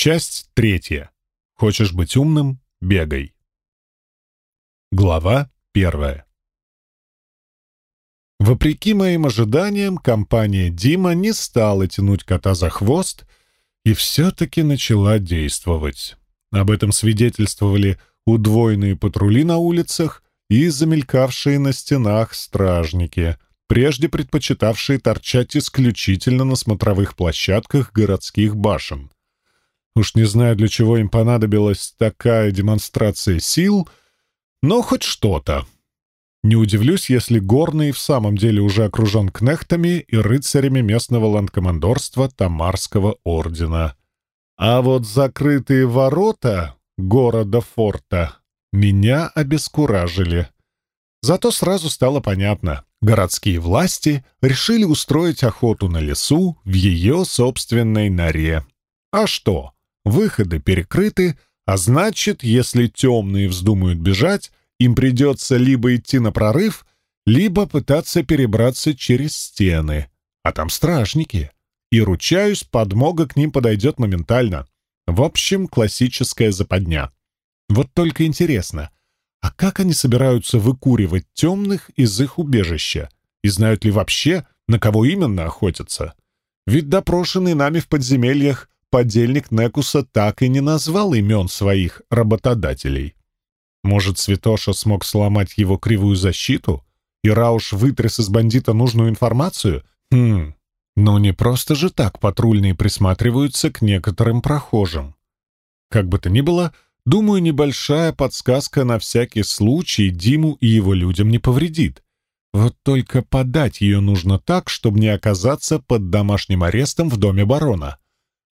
Часть третья. Хочешь быть умным — бегай. Глава первая. Вопреки моим ожиданиям, компания Дима не стала тянуть кота за хвост и все-таки начала действовать. Об этом свидетельствовали удвоенные патрули на улицах и замелькавшие на стенах стражники, прежде предпочитавшие торчать исключительно на смотровых площадках городских башен. Уж не знаю, для чего им понадобилась такая демонстрация сил, но хоть что-то. Не удивлюсь, если Горный в самом деле уже окружен кнехтами и рыцарями местного ландкомандорства Тамарского ордена. А вот закрытые ворота города-форта меня обескуражили. Зато сразу стало понятно. Городские власти решили устроить охоту на лесу в ее собственной норе. А что? Выходы перекрыты, а значит, если темные вздумают бежать, им придется либо идти на прорыв, либо пытаться перебраться через стены. А там стражники. И, ручаюсь, подмога к ним подойдет моментально. В общем, классическая западня. Вот только интересно, а как они собираются выкуривать темных из их убежища? И знают ли вообще, на кого именно охотятся? Ведь допрошенный нами в подземельях подельник Некуса так и не назвал имен своих работодателей. Может, Святоша смог сломать его кривую защиту, и Рауш вытряс из бандита нужную информацию? Хм, ну не просто же так патрульные присматриваются к некоторым прохожим. Как бы то ни было, думаю, небольшая подсказка на всякий случай Диму и его людям не повредит. Вот только подать ее нужно так, чтобы не оказаться под домашним арестом в доме барона.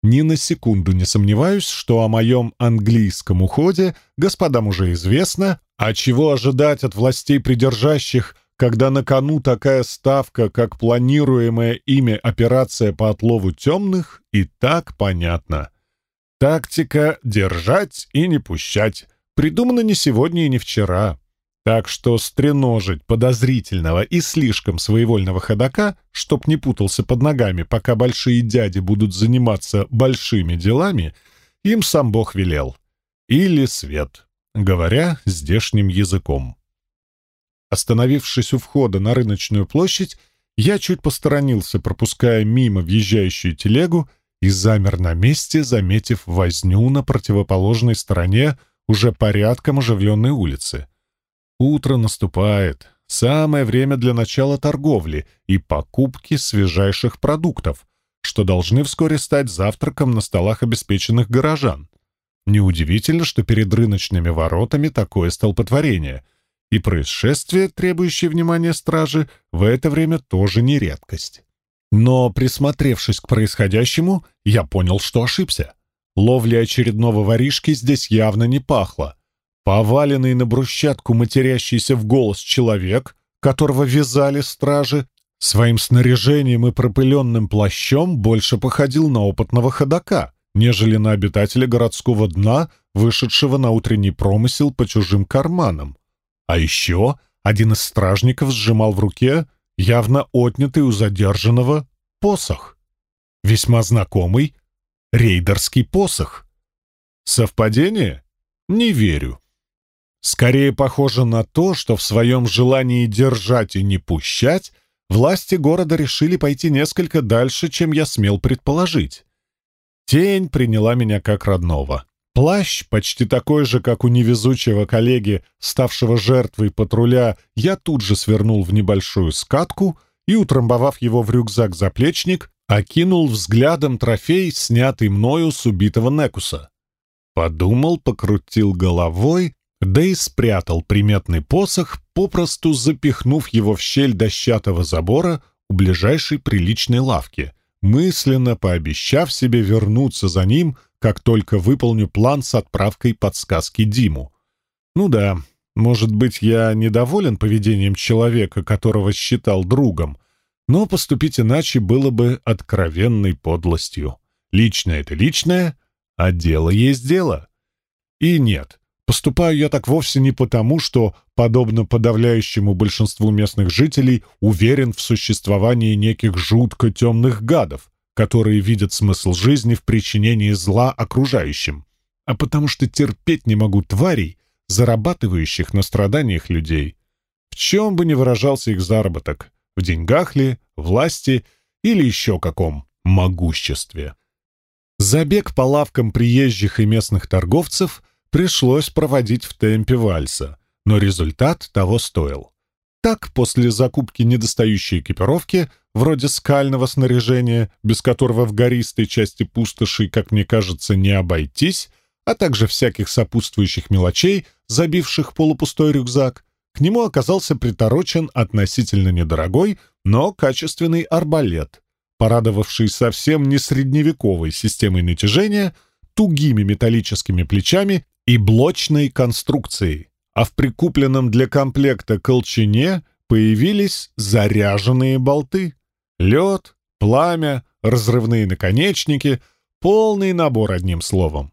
Ни на секунду не сомневаюсь, что о моем английском уходе господам уже известно, а чего ожидать от властей придержащих, когда на кону такая ставка, как планируемая ими операция по отлову темных, и так понятно. Тактика «держать и не пущать» придумана не сегодня и не вчера. Так что стреножить подозрительного и слишком своевольного ходока, чтоб не путался под ногами, пока большие дяди будут заниматься большими делами, им сам Бог велел. Или свет, говоря здешним языком. Остановившись у входа на рыночную площадь, я чуть посторонился, пропуская мимо въезжающую телегу, и замер на месте, заметив возню на противоположной стороне уже порядком оживленной улицы. Утро наступает. Самое время для начала торговли и покупки свежайших продуктов, что должны вскоре стать завтраком на столах обеспеченных горожан. Неудивительно, что перед рыночными воротами такое столпотворение, и происшествие, требующее внимания стражи, в это время тоже не редкость. Но, присмотревшись к происходящему, я понял, что ошибся. Ловли очередного воришки здесь явно не пахло — Поваленный на брусчатку матерящийся в голос человек, которого вязали стражи, своим снаряжением и пропыленным плащом больше походил на опытного ходока, нежели на обитателя городского дна, вышедшего на утренний промысел по чужим карманам. А еще один из стражников сжимал в руке явно отнятый у задержанного посох. Весьма знакомый рейдерский посох. Совпадение? Не верю. Скорее похоже на то, что в своем желании держать и не пущать, власти города решили пойти несколько дальше, чем я смел предположить. Тень приняла меня как родного. Плащ, почти такой же, как у невезучего коллеги, ставшего жертвой патруля, я тут же свернул в небольшую скатку и, утрамбовав его в рюкзак-заплечник, окинул взглядом трофей, снятый мною с убитого Некуса. Подумал, покрутил головой и спрятал приметный посох, попросту запихнув его в щель дощатого забора у ближайшей приличной лавки, мысленно пообещав себе вернуться за ним, как только выполню план с отправкой подсказки Диму. Ну да, может быть, я недоволен поведением человека, которого считал другом, но поступить иначе было бы откровенной подлостью. Личное — это личное, а дело есть дело. И нет, Поступаю я так вовсе не потому, что, подобно подавляющему большинству местных жителей, уверен в существовании неких жутко темных гадов, которые видят смысл жизни в причинении зла окружающим, а потому что терпеть не могу тварей, зарабатывающих на страданиях людей. В чем бы ни выражался их заработок, в деньгах ли, власти или еще каком могуществе. Забег по лавкам приезжих и местных торговцев пришлось проводить в темпе вальса, но результат того стоил. Так, после закупки недостающей экипировки, вроде скального снаряжения, без которого в гористой части пустоши, как мне кажется, не обойтись, а также всяких сопутствующих мелочей, забивших полупустой рюкзак, к нему оказался приторочен относительно недорогой, но качественный арбалет, порадовавший совсем не средневековой системой натяжения, тугими металлическими плечами и блочной конструкцией, а в прикупленном для комплекта колчине появились заряженные болты. Лед, пламя, разрывные наконечники — полный набор одним словом.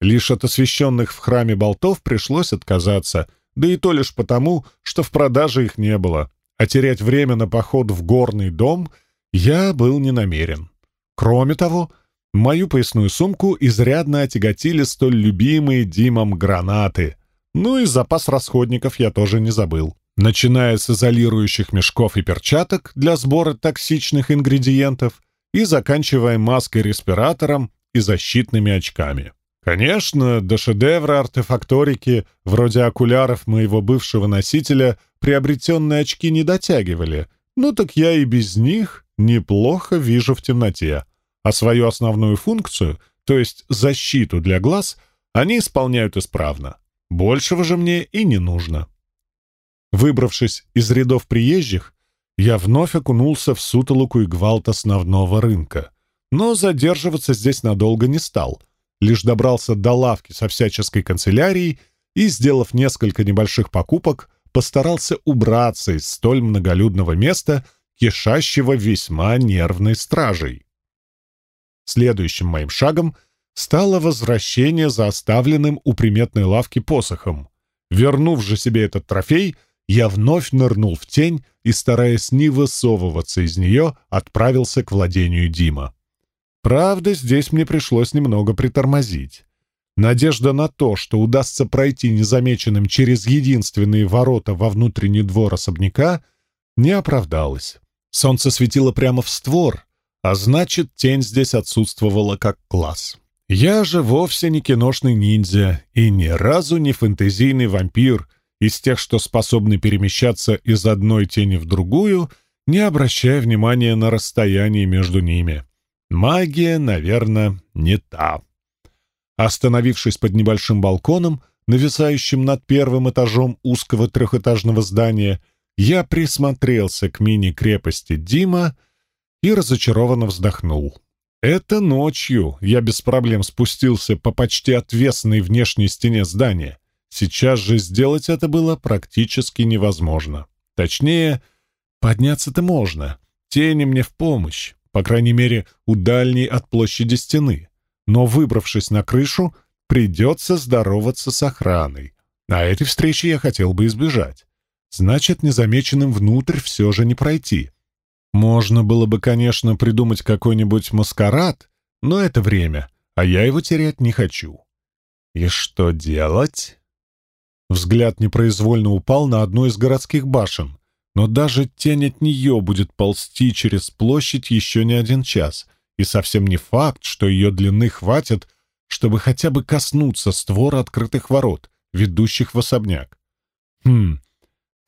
Лишь от освященных в храме болтов пришлось отказаться, да и то лишь потому, что в продаже их не было, а терять время на поход в горный дом я был не намерен. Кроме того, мою поясную сумку изрядно отяготили столь любимые Димом гранаты. Ну и запас расходников я тоже не забыл. Начиная с изолирующих мешков и перчаток для сбора токсичных ингредиентов и заканчивая маской-респиратором и защитными очками. Конечно, до шедевра артефакторики, вроде окуляров моего бывшего носителя, приобретенные очки не дотягивали, ну так я и без них неплохо вижу в темноте. А свою основную функцию, то есть защиту для глаз, они исполняют исправно. Большего же мне и не нужно. Выбравшись из рядов приезжих, я вновь окунулся в сутолоку и гвалт основного рынка. Но задерживаться здесь надолго не стал. Лишь добрался до лавки со всяческой канцелярией и, сделав несколько небольших покупок, постарался убраться из столь многолюдного места, кишащего весьма нервной стражей. Следующим моим шагом стало возвращение за оставленным у приметной лавки посохом. Вернув же себе этот трофей, я вновь нырнул в тень и, стараясь не высовываться из нее, отправился к владению Дима. Правда, здесь мне пришлось немного притормозить. Надежда на то, что удастся пройти незамеченным через единственные ворота во внутренний двор особняка, не оправдалась. Солнце светило прямо в створ, а значит, тень здесь отсутствовала как класс. Я же вовсе не киношный ниндзя и ни разу не фэнтезийный вампир из тех, что способны перемещаться из одной тени в другую, не обращая внимания на расстояние между ними. Магия, наверное, не та. Остановившись под небольшим балконом, нависающим над первым этажом узкого трехэтажного здания, я присмотрелся к мини-крепости Дима и разочарованно вздохнул. Это ночью я без проблем спустился по почти отвесной внешней стене здания. Сейчас же сделать это было практически невозможно. Точнее, подняться-то можно. Тени мне в помощь, по крайней мере, у дальней от площади стены но, выбравшись на крышу, придется здороваться с охраной. А этой встречи я хотел бы избежать. Значит, незамеченным внутрь все же не пройти. Можно было бы, конечно, придумать какой-нибудь маскарад, но это время, а я его терять не хочу. И что делать? Взгляд непроизвольно упал на одну из городских башен, но даже тень от нее будет ползти через площадь еще не один час — и совсем не факт, что ее длины хватит, чтобы хотя бы коснуться створа открытых ворот, ведущих в особняк. Хм,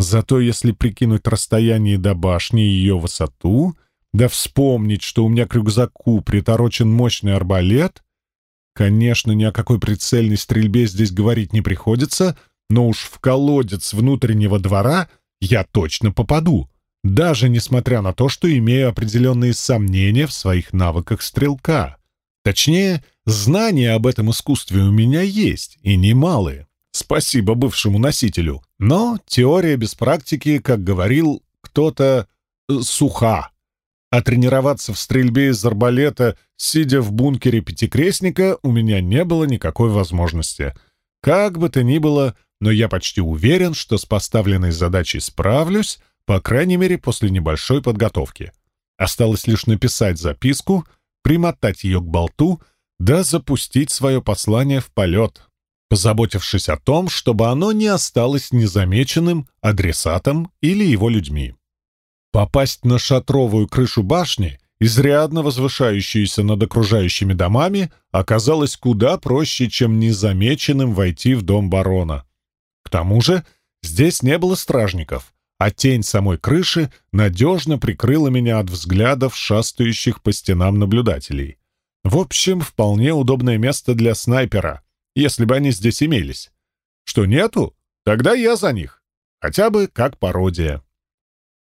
зато если прикинуть расстояние до башни и ее высоту, да вспомнить, что у меня к рюкзаку приторочен мощный арбалет, конечно, ни о какой прицельной стрельбе здесь говорить не приходится, но уж в колодец внутреннего двора я точно попаду даже несмотря на то, что имею определенные сомнения в своих навыках стрелка. Точнее, знания об этом искусстве у меня есть, и немалые. Спасибо бывшему носителю. Но теория без практики, как говорил кто-то, э, суха. А тренироваться в стрельбе из арбалета, сидя в бункере Пятикрестника, у меня не было никакой возможности. Как бы то ни было, но я почти уверен, что с поставленной задачей справлюсь, по крайней мере, после небольшой подготовки. Осталось лишь написать записку, примотать ее к болту, да запустить свое послание в полет, позаботившись о том, чтобы оно не осталось незамеченным адресатом или его людьми. Попасть на шатровую крышу башни, изрядно возвышающуюся над окружающими домами, оказалось куда проще, чем незамеченным войти в дом барона. К тому же здесь не было стражников, а тень самой крыши надежно прикрыла меня от взглядов шастающих по стенам наблюдателей. В общем, вполне удобное место для снайпера, если бы они здесь имелись. Что нету? Тогда я за них. Хотя бы как пародия.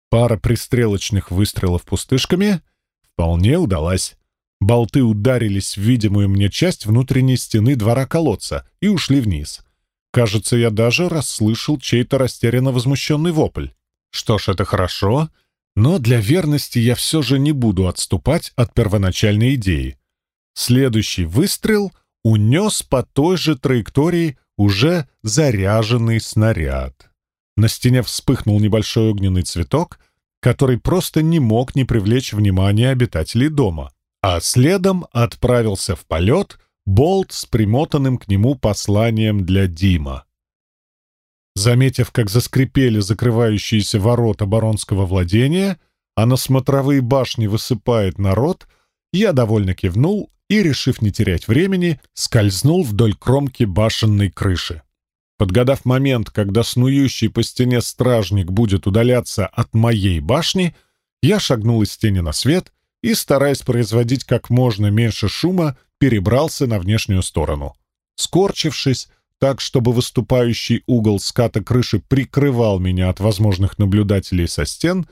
Пара пристрелочных выстрелов пустышками вполне удалась. Болты ударились в видимую мне часть внутренней стены двора колодца и ушли вниз. Кажется, я даже расслышал чей-то растерянно возмущенный вопль. Что ж, это хорошо, но для верности я все же не буду отступать от первоначальной идеи. Следующий выстрел унес по той же траектории уже заряженный снаряд. На стене вспыхнул небольшой огненный цветок, который просто не мог не привлечь внимание обитателей дома, а следом отправился в полет болт с примотанным к нему посланием для Дима. Заметив, как заскрипели закрывающиеся ворота баронского владения, а на смотровые башни высыпает народ, я довольно кивнул и, решив не терять времени, скользнул вдоль кромки башенной крыши. Подгадав момент, когда снующий по стене стражник будет удаляться от моей башни, я шагнул из тени на свет и, стараясь производить как можно меньше шума, перебрался на внешнюю сторону. Скорчившись, так, чтобы выступающий угол ската крыши прикрывал меня от возможных наблюдателей со стен,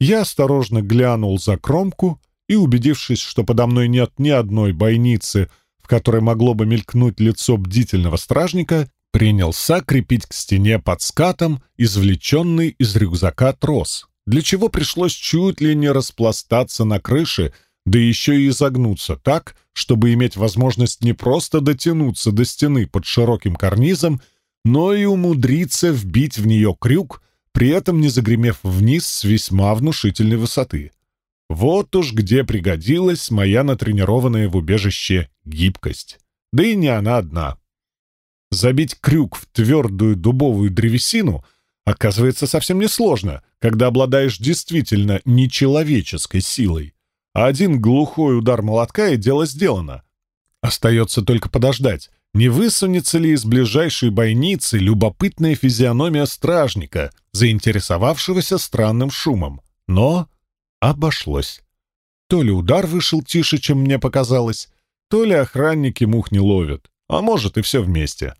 я осторожно глянул за кромку и, убедившись, что подо мной нет ни одной бойницы, в которой могло бы мелькнуть лицо бдительного стражника, принялся крепить к стене под скатом извлеченный из рюкзака трос, для чего пришлось чуть ли не распластаться на крыше, да еще и изогнуться так, чтобы иметь возможность не просто дотянуться до стены под широким карнизом, но и умудриться вбить в нее крюк, при этом не загремев вниз с весьма внушительной высоты. Вот уж где пригодилась моя натренированная в убежище гибкость. Да и не она одна. Забить крюк в твердую дубовую древесину оказывается совсем несложно, когда обладаешь действительно нечеловеческой силой. А один глухой удар молотка и дело сделано. Остается только подождать, не высунется ли из ближайшей бойницы любопытная физиономия стражника, заинтересовавшегося странным шумом. Но обошлось. То ли удар вышел тише, чем мне показалось, то ли охранники мух не ловят, а может и все вместе.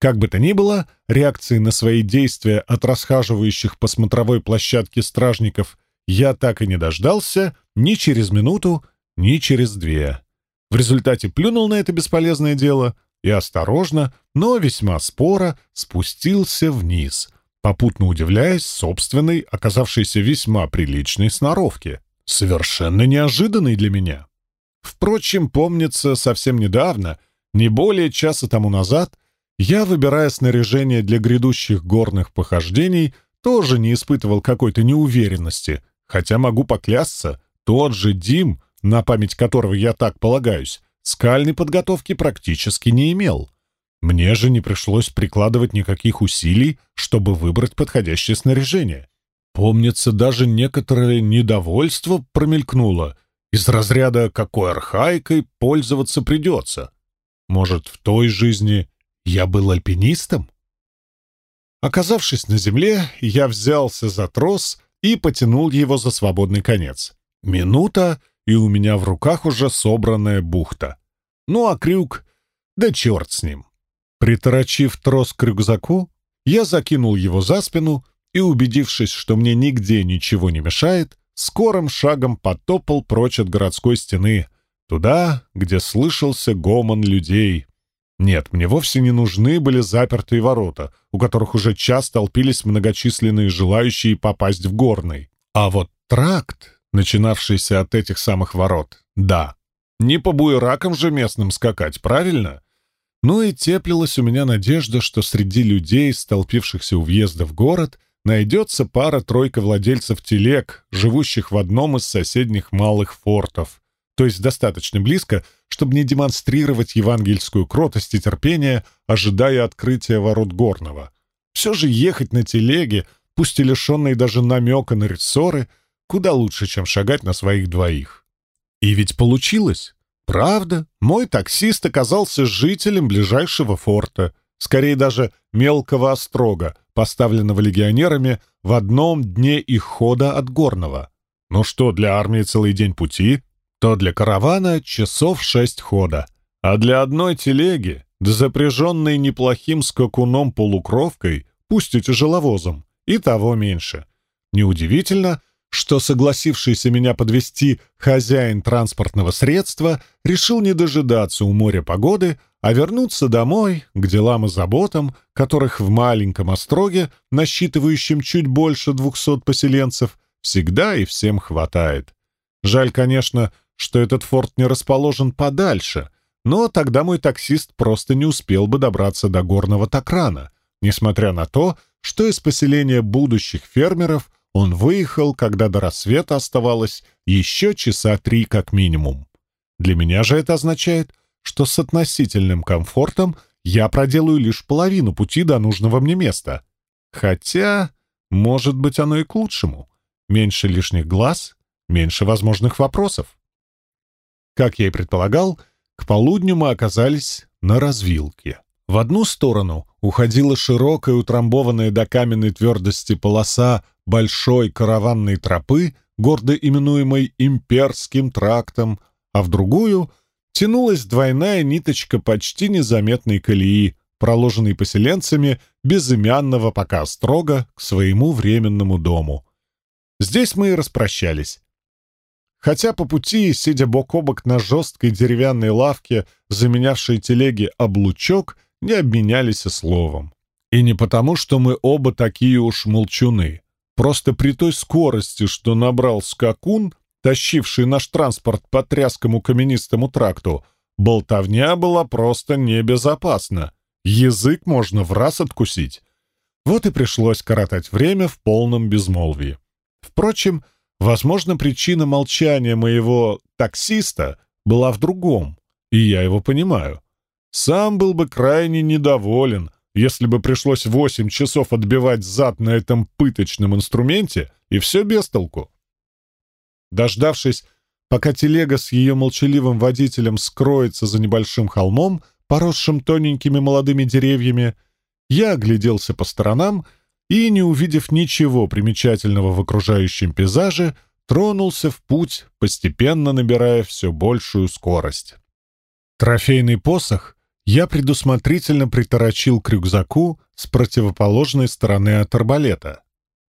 Как бы то ни было, реакции на свои действия от расхаживающих по смотровой площадке стражников я так и не дождался ни через минуту, ни через две. В результате плюнул на это бесполезное дело и осторожно, но весьма споро спустился вниз, попутно удивляясь собственной, оказавшейся весьма приличной сноровке, совершенно неожиданной для меня. Впрочем, помнится, совсем недавно, не более часа тому назад, я, выбирая снаряжение для грядущих горных похождений, тоже не испытывал какой-то неуверенности, хотя могу поклясться, тот же Дим, на память которого я так полагаюсь, скальной подготовки практически не имел. Мне же не пришлось прикладывать никаких усилий, чтобы выбрать подходящее снаряжение. Помнится, даже некоторое недовольство промелькнуло из разряда «какой архаикой пользоваться придется». Может, в той жизни я был альпинистом? Оказавшись на земле, я взялся за трос и потянул его за свободный конец. Минута, и у меня в руках уже собранная бухта. Ну а крюк? Да черт с ним. Приторочив трос к рюкзаку, я закинул его за спину и, убедившись, что мне нигде ничего не мешает, скорым шагом потопал прочь от городской стены, туда, где слышался гомон людей. Нет, мне вовсе не нужны были запертые ворота, у которых уже час толпились многочисленные желающие попасть в горный. А вот тракт, начинавшийся от этих самых ворот, да. Не по буеракам же местным скакать, правильно? Ну и теплилась у меня надежда, что среди людей, столпившихся у въезда в город, найдется пара-тройка владельцев телег, живущих в одном из соседних малых фортов. то есть достаточно близко, чтобы не демонстрировать евангельскую кротость и терпение, ожидая открытия ворот Горного. Все же ехать на телеге, пусть и лишенной даже намека на рессоры, куда лучше, чем шагать на своих двоих. И ведь получилось. Правда, мой таксист оказался жителем ближайшего форта, скорее даже мелкого острога, поставленного легионерами в одном дне их хода от Горного. Ну что, для армии целый день пути, то для каравана часов шесть хода, а для одной телеги, запряженной неплохим скакуном-полукровкой, пусть и тяжеловозом, и того меньше. Неудивительно, что согласившийся меня подвести хозяин транспортного средства решил не дожидаться у моря погоды, а вернуться домой, к делам и заботам, которых в маленьком остроге, насчитывающем чуть больше двухсот поселенцев, всегда и всем хватает. Жаль, конечно, что этот форт не расположен подальше, но тогда мой таксист просто не успел бы добраться до горного Такрана, несмотря на то, что из поселения будущих фермеров он выехал, когда до рассвета оставалось еще часа три как минимум. Для меня же это означает, что с относительным комфортом я проделаю лишь половину пути до нужного мне места. Хотя, может быть, оно и к лучшему. Меньше лишних глаз, меньше возможных вопросов. Как я и предполагал, к полудню мы оказались на развилке. В одну сторону уходила широкая, утрамбованная до каменной твердости полоса большой караванной тропы, гордо именуемой «Имперским трактом», а в другую тянулась двойная ниточка почти незаметной колеи, проложенной поселенцами безымянного пока строго к своему временному дому. Здесь мы и распрощались. Хотя по пути, сидя бок о бок на жесткой деревянной лавке, заменявшей телеги облучок, не обменялись и словом. И не потому, что мы оба такие уж молчуны. Просто при той скорости, что набрал скакун, тащивший наш транспорт по тряскому каменистому тракту, болтовня была просто небезопасна. Язык можно в раз откусить. Вот и пришлось коротать время в полном безмолвии. Впрочем, Возможно, причина молчания моего таксиста была в другом, и я его понимаю. Сам был бы крайне недоволен, если бы пришлось восемь часов отбивать зад на этом пыточном инструменте, и все без толку. Дождавшись, пока телега с ее молчаливым водителем скроется за небольшим холмом, поросшим тоненькими молодыми деревьями, я огляделся по сторонам и, не увидев ничего примечательного в окружающем пейзаже, тронулся в путь, постепенно набирая все большую скорость. Трофейный посох я предусмотрительно приторочил к рюкзаку с противоположной стороны от арбалета,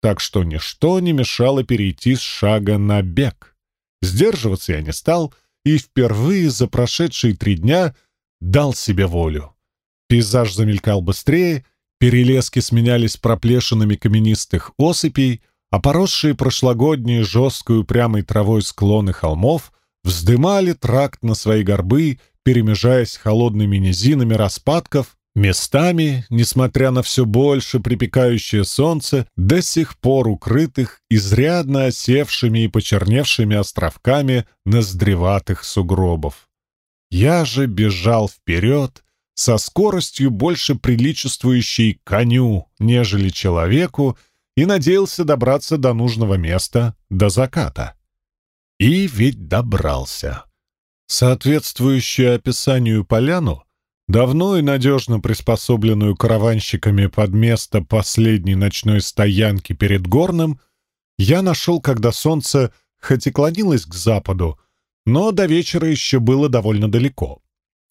так что ничто не мешало перейти с шага на бег. Сдерживаться я не стал и впервые за прошедшие три дня дал себе волю. Пейзаж замелькал быстрее — Перелески сменялись проплешинами каменистых осыпей, а поросшие прошлогодней жесткую прямой травой склоны холмов вздымали тракт на свои горбы, перемежаясь холодными низинами распадков, местами, несмотря на все больше припекающее солнце, до сих пор укрытых изрядно осевшими и почерневшими островками ноздреватых сугробов. Я же бежал вперед, со скоростью больше приличествующей коню, нежели человеку, и надеялся добраться до нужного места до заката. И ведь добрался. Соответствующую описанию поляну, давно и надежно приспособленную караванщиками под место последней ночной стоянки перед Горным, я нашел, когда солнце хоть и клонилось к западу, но до вечера еще было довольно далеко.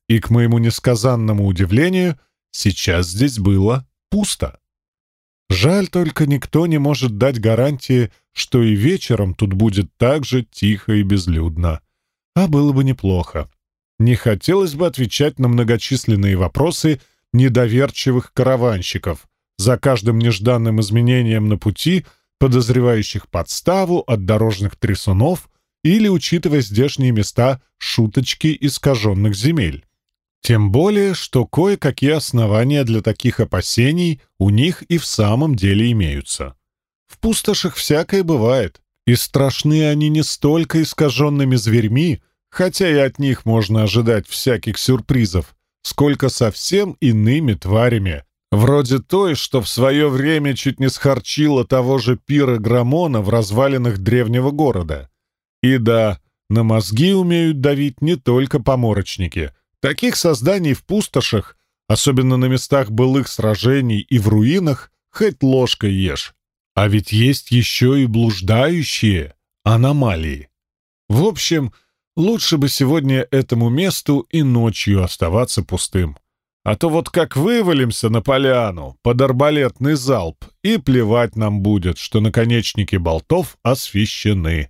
И, к моему несказанному удивлению, сейчас здесь было пусто. Жаль только никто не может дать гарантии, что и вечером тут будет так же тихо и безлюдно. А было бы неплохо. Не хотелось бы отвечать на многочисленные вопросы недоверчивых караванщиков, за каждым нежданным изменением на пути, подозревающих подставу от дорожных трясунов или, учитывая здешние места, шуточки искаженных земель. Тем более, что кое-какие основания для таких опасений у них и в самом деле имеются. В пустошах всякое бывает, и страшны они не столько искаженными зверьми, хотя и от них можно ожидать всяких сюрпризов, сколько совсем иными тварями, вроде той, что в свое время чуть не схорчила того же пира Грамона в развалинах древнего города. И да, на мозги умеют давить не только поморочники. Таких созданий в пустошах, особенно на местах былых сражений и в руинах, хоть ложкой ешь. А ведь есть еще и блуждающие аномалии. В общем, лучше бы сегодня этому месту и ночью оставаться пустым. А то вот как вывалимся на поляну под арбалетный залп, и плевать нам будет, что наконечники болтов освещены.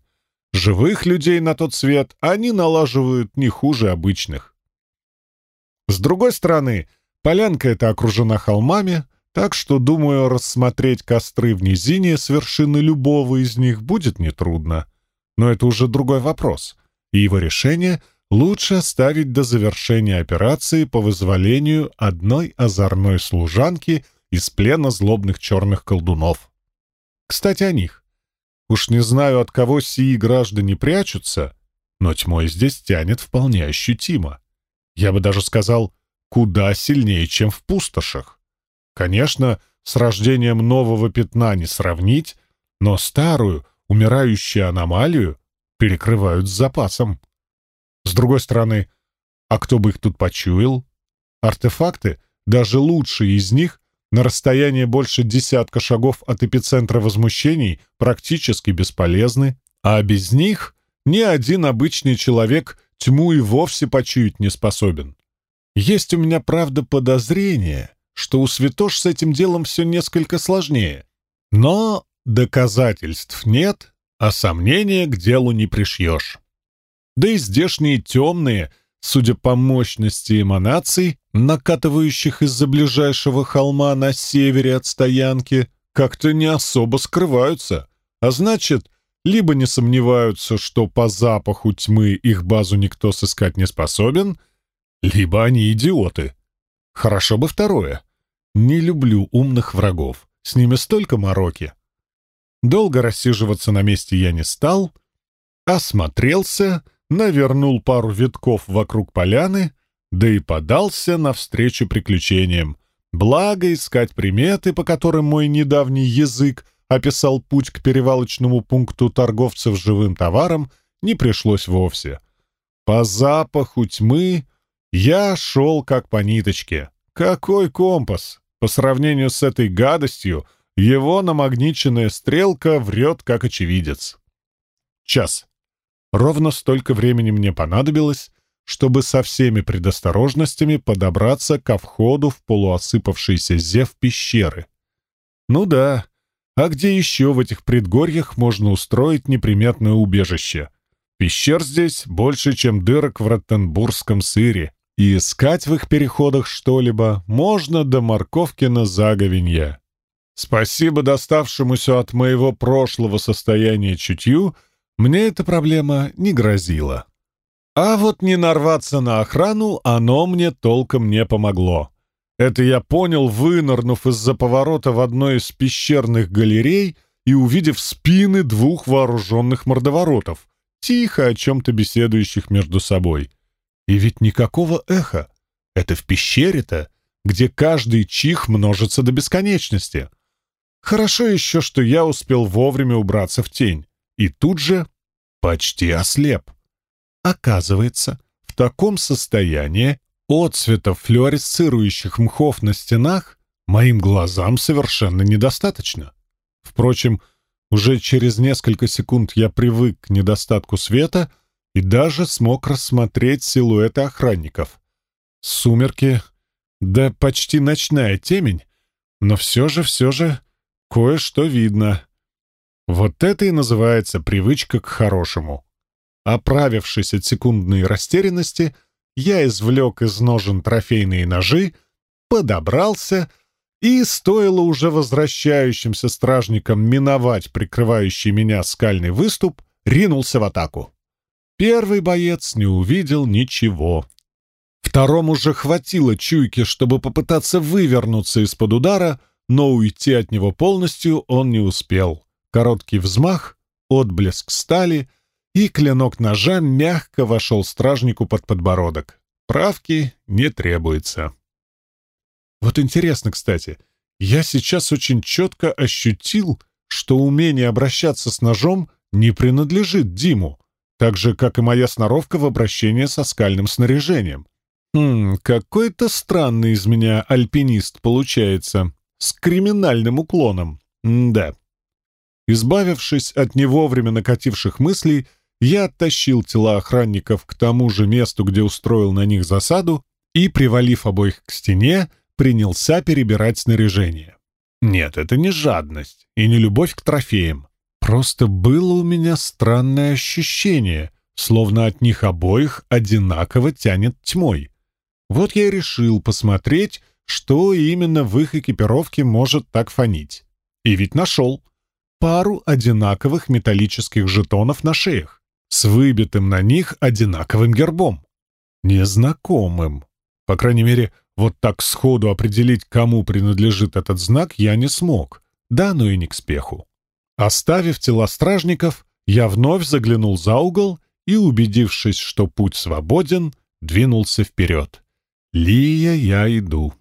Живых людей на тот свет они налаживают не хуже обычных. С другой стороны, полянка эта окружена холмами, так что, думаю, рассмотреть костры в низине с вершины любого из них будет нетрудно. Но это уже другой вопрос, и его решение лучше оставить до завершения операции по вызволению одной озорной служанки из плена злобных черных колдунов. Кстати, о них. Уж не знаю, от кого сии граждане прячутся, но тьмой здесь тянет вполне ощутимо. Я бы даже сказал, куда сильнее, чем в пустошах. Конечно, с рождением нового пятна не сравнить, но старую, умирающую аномалию перекрывают с запасом. С другой стороны, а кто бы их тут почуял? Артефакты, даже лучшие из них, на расстоянии больше десятка шагов от эпицентра возмущений практически бесполезны, а без них ни один обычный человек тьму и вовсе почуять не способен. Есть у меня, правда, подозрение, что у святош с этим делом все несколько сложнее. Но доказательств нет, а сомнения к делу не пришьешь. Да и здешние темные — судя по мощности эманаций, накатывающих из-за ближайшего холма на севере от стоянки, как-то не особо скрываются. А значит, либо не сомневаются, что по запаху тьмы их базу никто сыскать не способен, либо они идиоты. Хорошо бы второе. Не люблю умных врагов. С ними столько мороки. Долго рассиживаться на месте я не стал, осмотрелся — навернул пару витков вокруг поляны, да и подался навстречу приключениям. Благо искать приметы, по которым мой недавний язык описал путь к перевалочному пункту торговцев живым товаром, не пришлось вовсе. По запаху тьмы я шел как по ниточке. Какой компас! По сравнению с этой гадостью, его намагниченная стрелка врет как очевидец. Час. Ровно столько времени мне понадобилось, чтобы со всеми предосторожностями подобраться ко входу в полуосыпавшийся зев пещеры. Ну да, а где еще в этих предгорьях можно устроить неприметное убежище? Пещер здесь больше, чем дырок в Роттенбургском сыре, и искать в их переходах что-либо можно до морковкина заговенья. Спасибо доставшемуся от моего прошлого состояния чутью — мне эта проблема не грозила. А вот не нарваться на охрану оно мне толком не помогло. Это я понял, вынырнув из-за поворота в одной из пещерных галерей и увидев спины двух вооруженных мордоворотов, тихо о чем-то беседующих между собой. И ведь никакого эха. Это в пещере-то, где каждый чих множится до бесконечности. Хорошо еще, что я успел вовремя убраться в тень и тут же почти ослеп. Оказывается, в таком состоянии отцветов флуоресцирующих мхов на стенах моим глазам совершенно недостаточно. Впрочем, уже через несколько секунд я привык к недостатку света и даже смог рассмотреть силуэты охранников. Сумерки, да почти ночная темень, но все же, все же кое-что видно. Вот это и называется привычка к хорошему. Оправившись от секундной растерянности, я извлек из ножен трофейные ножи, подобрался и, стоило уже возвращающимся стражникам миновать прикрывающий меня скальный выступ, ринулся в атаку. Первый боец не увидел ничего. Второму же хватило чуйки, чтобы попытаться вывернуться из-под удара, но уйти от него полностью он не успел. Короткий взмах, отблеск стали, и клинок ножа мягко вошел стражнику под подбородок. Правки не требуется. Вот интересно, кстати, я сейчас очень четко ощутил, что умение обращаться с ножом не принадлежит Диму, так же, как и моя сноровка в обращении со скальным снаряжением. Хм, какой-то странный из меня альпинист получается, с криминальным уклоном. М да. Избавившись от не вовремя накативших мыслей, я оттащил тела охранников к тому же месту, где устроил на них засаду, и, привалив обоих к стене, принялся перебирать снаряжение. Нет, это не жадность и не любовь к трофеям. Просто было у меня странное ощущение, словно от них обоих одинаково тянет тьмой. Вот я и решил посмотреть, что именно в их экипировке может так фонить. И ведь нашел. Пару одинаковых металлических жетонов на шеях, с выбитым на них одинаковым гербом. Незнакомым. По крайней мере, вот так сходу определить, кому принадлежит этот знак, я не смог. Да, ну и не к спеху. Оставив тела стражников, я вновь заглянул за угол и, убедившись, что путь свободен, двинулся вперед. «Лия, я иду».